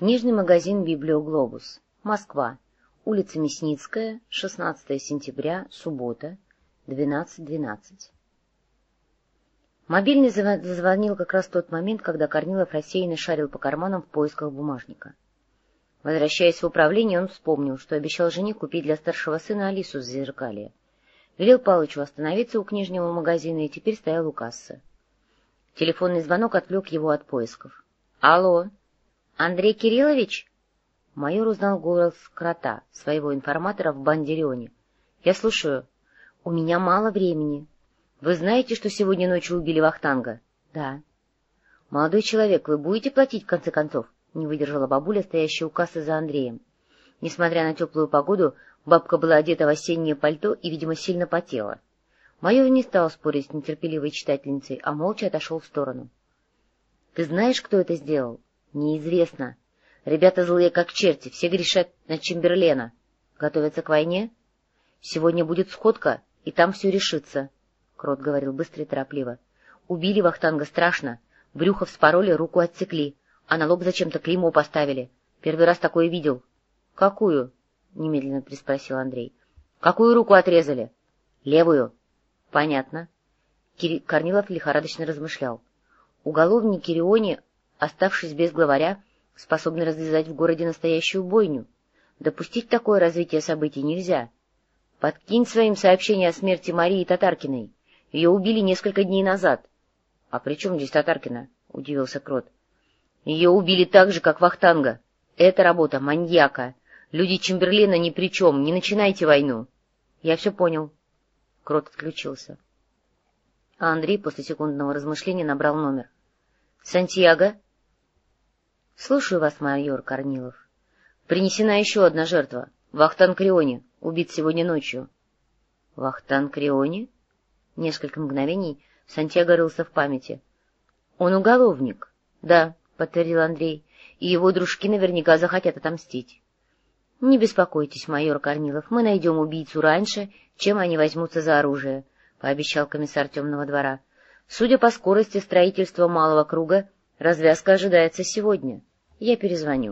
Книжный магазин «Библиоглобус», Москва, улица Мясницкая, 16 сентября, суббота, 12.12. .12. Мобильный зазвонил как раз в тот момент, когда Корнилов рассеянно шарил по карманам в поисках бумажника. Возвращаясь в управление, он вспомнил, что обещал жене купить для старшего сына Алису с зеркалья. Велел Палычу остановиться у книжного магазина и теперь стоял у кассы. Телефонный звонок отвлек его от поисков. — Алло! Андрей Кириллович? Майор узнал голос крота, своего информатора в Бандерионе. — Я слушаю. — У меня мало времени. Вы знаете, что сегодня ночью убили Вахтанга? — Да. — Молодой человек, вы будете платить в конце концов? — не выдержала бабуля, стоящая у кассы за Андреем. Несмотря на теплую погоду, бабка была одета в осеннее пальто и, видимо, сильно потела. Майор не стал спорить с нетерпеливой читательницей, а молча отошел в сторону. — Ты знаешь, кто это сделал? — Неизвестно. Ребята злые как черти, все грешат на Чемберлена. Готовятся к войне? Сегодня будет сходка, и там все решится. Крот говорил быстро и торопливо. Убили Вахтанга страшно. Брюхо вспороли, руку отсекли. А на лоб зачем-то клеймо поставили. Первый раз такое видел. — Какую? — немедленно приспросил Андрей. — Какую руку отрезали? — Левую. — Понятно. Кир... Корнилов лихорадочно размышлял. Уголовники Риони оставшись без главаря, способны развязать в городе настоящую бойню. Допустить такое развитие событий нельзя. Подкинь своим сообщение о смерти Марии Татаркиной. Ее убили несколько дней назад. — А при чем здесь Татаркина? — удивился Крот. — Ее убили так же, как Вахтанга. Это работа маньяка. Люди Чемберлена ни при чем, не начинайте войну. — Я все понял. Крот отключился. А Андрей после секундного размышления набрал номер. — Сантьяго? — Слушаю вас, майор Корнилов. Принесена еще одна жертва. Вахтан Криони, убит сегодня ночью. — Вахтан Криони? Несколько мгновений Сантьяго рылся в памяти. — Он уголовник. — Да, — подтвердил Андрей, — и его дружки наверняка захотят отомстить. — Не беспокойтесь, майор Корнилов, мы найдем убийцу раньше, чем они возьмутся за оружие, — пообещал комиссар темного двора. — Судя по скорости строительства малого круга, развязка ожидается сегодня. — я перезвоню.